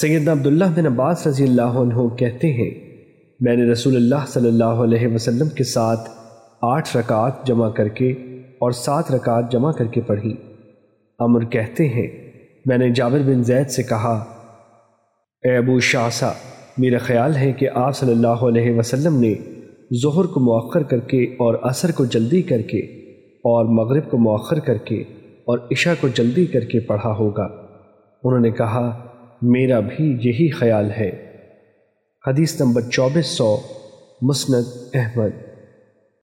سیدنا عبداللہ بن عباس رضی اللہ عنہ کہتے ہیں، میں نے رسول اللہ صلی اللہ علیہ وسلم کے ساتھ آٹھ رکعات جمع کر کے اور سات رکعات جمع کر کے پڑھی۔ امر کہتے ہیں، میں نے جابر بن زید سے کہا، اے ابو شاسا میرا خیال ہے کہ آپ صلی اللہ علیہ وسلم نے ظہر کو مؤخر کر کے اور عصر کو جلدی کر کے اور مغرب کو مؤخر کر کے اور عشاء کو جلدی کر کے پڑھا ہوگا۔ انہوں نے کہا میرا بھی یہی خیال ہے۔ حدیث نمبر چوبیس سو مسند احمد۔